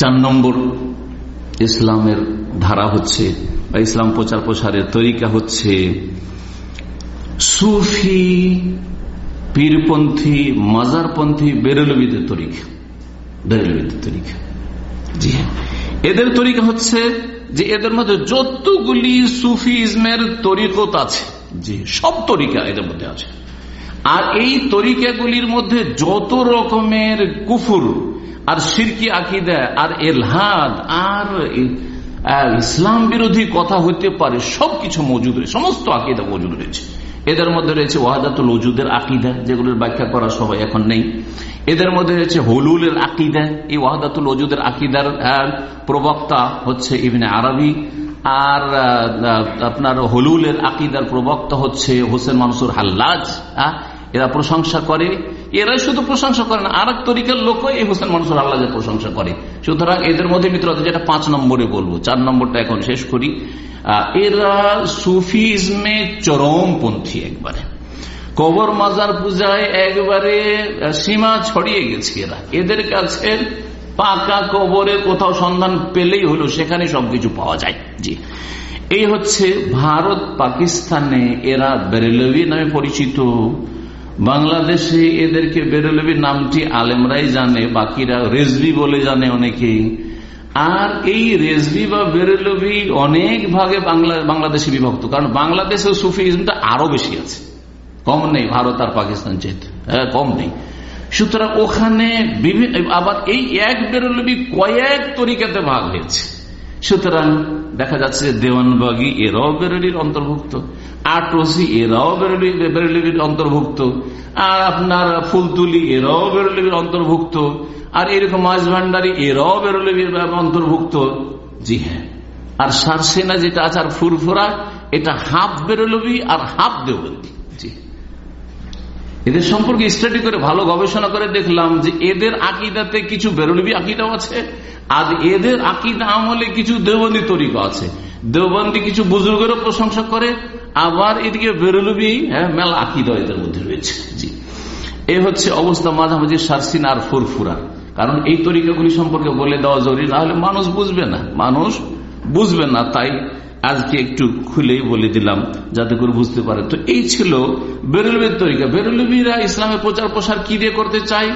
চার নম্বর ইসলামের ধারা হচ্ছে, বা ইসলাম প্রচার প্রসারের তরিকা হচ্ছে, সুফি পীরপন্থী, মাজারপন্থী বেরলবিদের তরিকা বেরলবিদের তরিকা। জি হ্যাঁ। এদের তরিকা হচ্ছে যে এদের মধ্যে যতগুলি সুফি সুফিজমের তরিকত আছে, জি, সব তরিকা এদের মধ্যে আছে। আর এই তরিকাগুলির মধ্যে যত রকমের কুফুর আর সিরকি আকিদা, আর এলহাদ, আর ইসলাম বিরোধী কথা হইতে পারে, সবকিছু মজুদ রয়েছে, সমস্ত আকিদা মজুদ রয়েছে। এদের মধ্যে রয়েছে ওয়াহাদাতুল ওজুদের আকিদা, যেগুলোর ব্যাখ্যা করা সবাই এখন নেই। এদের মধ্যে রয়েছে হলুলের আকিদা, এই ওয়াহাদাতুল ওজুদের আকিদার প্রবক্তা হচ্ছে ইবনে আরবি, আর আপনার হলুলের আকিদার প্রবক্তা হচ্ছে হোসেন মানসুর হাল্লাজ এরা প্রশংসা করে। এরাই শুধু প্রশংসা করে না আর এক তরিকার লোক এই হোসেন মানসুর আল্লাহের প্রশংসা করে। সুতরাং এদের মধ্যে মিত্রতা যেটা পাঁচ নম্বরে বলব, চার নম্বরটা এখন শেষ করি। এরা সুফিজমে চরমপন্থী একবারে। কবর মাজার পূজায় একবারে সীমা ছড়িয়ে গেছে এরা। এদের কাছে পাকা কবরের কোথাও সন্ধান পেলেই হলো, সেখানে সবকিছু পাওয়া যায়। জি। এই হচ্ছে ভারত পাকিস্তানে এরা বেরেলভি নামে পরিচিত। বাংলাদেশে এদেরকে বেরেলভি নামটি আলেমরাই জানে, বাকিরা রেজবি বলে জানে অনেকেই। আর এই রেজবি বা বেরেলভি অনেক ভাগে বাংলা, বাংলাদেশে বিভক্ত। কারণ বাংলাদেশে সুফিজমটা আরও বেশি আছে। কম নেই ভারত আর পাকিস্তান চেত হ্যাঁ কম নেই। সুতরাং ওখানে বিভিন্ন আবার এই এক বেরলবি কয়েক তরিকাতে ভাগ হয়েছে। সুতরাং দেখা যাচ্ছে দেওয়ানবাগি এরাও বেরলির অন্তর্ভুক্ত, আটরসি এরাও বেরলির অন্তর্ভুক্ত, আর আপনার ফুলতুলি এরাও বেরলির অন্তর্ভুক্ত, আর এরকম মাছ ভান্ডারি এরাও বেরলির অন্তর্ভুক্ত। জি হ্যাঁ আর সারসেনা যেটা আছে আর ফুরফুরা, এটা হাফ বেরলবি আর হাফ দেওবন্দি। জি এদের সম্পর্কে স্টাডি করে ভালো গবেষণা করে দেখলাম যে এদের আকিদাতে কিছু বেরলবি আকিদাও আছে, আর এদের আকিদা আমলে কিছু দেওবন্দি তরিকা আছে। দেওবন্দি কিছু বুজুর্গেরও প্রশংসা করে, আবার এদিকে বেরলবি হ্যাঁ মেলা আকিদা এদের মধ্যে রয়েছে। জি। এই হচ্ছে অবস্থা মাঝামাঝি সারসিন আর ফুরফুরা। কারণ এই তরিকাগুলি সম্পর্কে বলে দেওয়া জরুরি, না হলে মানুষ বুঝবে না। মানুষ বুঝবে না, তাই আজকে একটু খুলেই বলে দিলাম, যাতে করে বুঝতে পারে। তো এই ছিল বেরুলবির তরিকা। বেরুলবিরা ইসলামের প্রচার প্রসার কি দিয়ে করতে চাই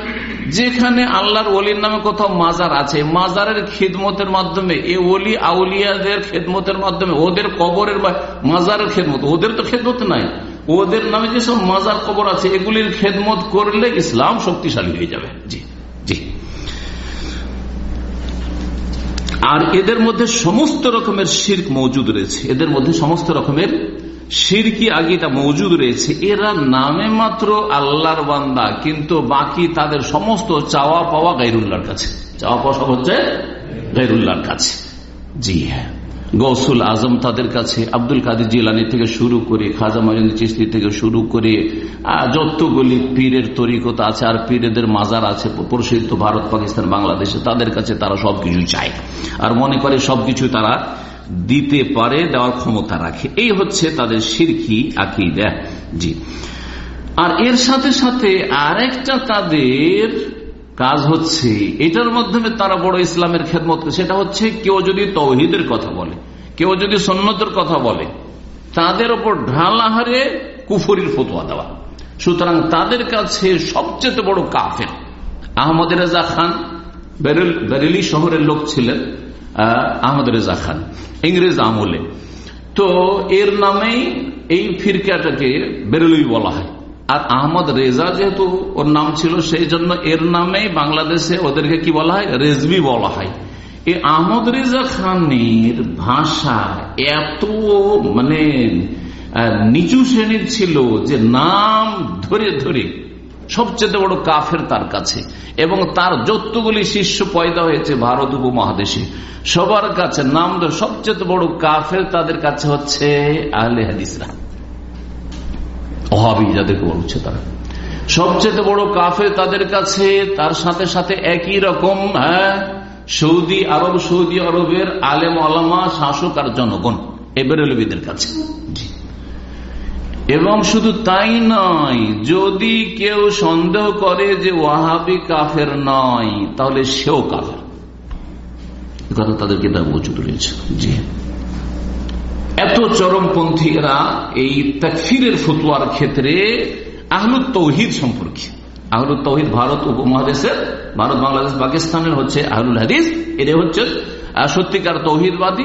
যেখানে আল্লাহর অলির নামে কোথাও মাজার আছে, মাজারের খেদমতের মাধ্যমে, এ অলি আউলিয়াদের খেদমতের মাধ্যমে, ওদের কবরের বা মাজারের খেদমত, ওদের তো খেদমত নাই। ওদের নামে যেসব মাজার কবর আছে, এগুলির খেদমত করলে ইসলাম শক্তিশালী হয়ে যাবে। জি। আর এদের মধ্যে সমস্ত রকমের শির্ক মজুদ রয়েছে। এদের মধ্যে সমস্ত রকমের সিরকি এটা মজুদ রয়েছে। এরা নামে মাত্র আল্লাহর বান্দা, কিন্তু বাকি তাদের সমস্ত চাওয়া পাওয়া গাইরুল্লাহর কাছে। চাওয়া পাওয়া সব হচ্ছে গাইরুল্লাহর কাছে। জি হ্যাঁ। গৌসুল আজম তাদের কাছে, আব্দুল কাদের জিলানি থেকে শুরু করে, খাজা মাজিদ চিস্তি থেকে শুরু করে যতগুলি পীরের তরিকত আছে আর পীরেদের মাজার আছে, প্রসিদ্ধ ভারত, পাকিস্তান, বাংলাদেশে, তাদের কাছে তারা সবকিছু চায়। আর মনে করে সবকিছু তারা দিতে পারে, দেওয়ার ক্ষমতা রাখে। এই হচ্ছে তাদের সিরকি আকিদা। জি। আর এর সাথে সাথে আরেকটা তাদের কাজ হচ্ছে এটার মাধ্যমে তারা বড় ইসলামের খেদমত সেটা হচ্ছে কেউ যদি তৌহিদের কথা বলে, কেউ যদি সন্ন্যতের কথা বলে, তাদের ওপর ঢাল আহারে কুফরির ফতুয়া দেওয়া। সুতরাং তাদের কাছে সবচেয়ে বড় কাফের আহমদ রেজা খান, বেরেলি শহরের লোক ছিলেন আহমদ রেজা খান, ইংরেজ আমলে। তো এর নামেই এই ফিরকাটাকে বেরেলুই বলা হয়। আর আহমদ রেজা যেহেতু ওর নাম ছিল, সেই জন্য এর নামে বাংলাদেশে ওদেরকে কি বলা হয়? রেজবি বলা হয়। এই আহমদ রেজা খানের ভাষা এত মানে নিচু শ্রেণির ছিল যে নাম ধরে ধরে সবচেয়ে বড় কাফের তার কাছে। এবং তার যতগুলি শিষ্য পয়দা হয়েছে ভারত উপমহাদেশে, সবার কাছে নাম সবচেয়ে বড় কাফের তাদের কাছে হচ্ছে আহলে হাদিসরা। অহাবি যাদেরকে বলছে তারা। সবচেয়ে বড় কাফের তাদের কাছে তার সাথে সাথে একই রকম হ্যাঁ সৌদি আরব, সৌদি আরবের আলেম আলামা শাসক আর জনগণ এবেরবিদের কাছে। এবং শুধু তাই নয়, যদি কেউ সন্দেহ করে যে ওয়াহাবি কাফের নয়, তাহলে সেও কাফের। কথা তাদের কিতাব মজুদ রয়েছে। জি। এত চরমপন্থী এরা এই তাকফিরের ফতুয়ার ক্ষেত্রে আহলুদ তৌহিদ সম্পর্কে। আহলুদ তৌহিদ ভারত উপমহাদেশের, ভারত, বাংলাদেশ, পাকিস্তানের হচ্ছে আহলুল হাদিস। এটা হচ্ছে সত্যিকার তৌহিদবাদী।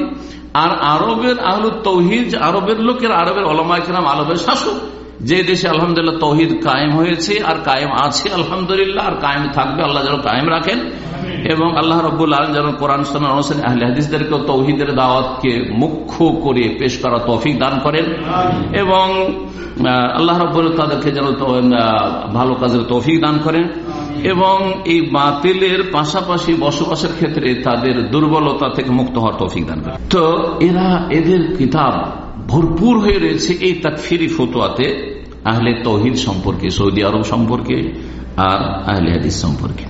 আর আরবের আহলুদ তৌহিদ, আরবের লোকের, আরবের অলমাইকরাম আরবের শাসক। যে দেশে আলহামদুলিল্লাহ তৌহিদ কায়েম হয়েছে আর কায়েম আছে, আলহামদুলিল্লাহ, আর কায়েম থাকবে, আল্লাহ যেন কায়েম রাখেন। এবং আল্লাহ রব্বুল আলম যেন কোরআন আহলে হাদিসদেরকে তৌহিদের দাওয়াতকে মুখ্য করে পেশ করা তৌফিক দান করেন। এবং আল্লাহ রব্বুল তাদেরকে যেন ভালো কাজের তৌফিক দান করেন। এবং এই বাতিলের পাশাপাশি বসবাসের ক্ষেত্রে তাদের দুর্বলতা থেকে মুক্ত হওয়ার তৌফিক দান করেন। তো এরা, এদের কিতাব ভরপুর হয়ে রয়েছে এই তাকফিরি ফতোয়াতে আহলে তহিদ সম্পর্কে, সৌদি আরব সম্পর্কে আর আহলে হাদিস সম্পর্কে।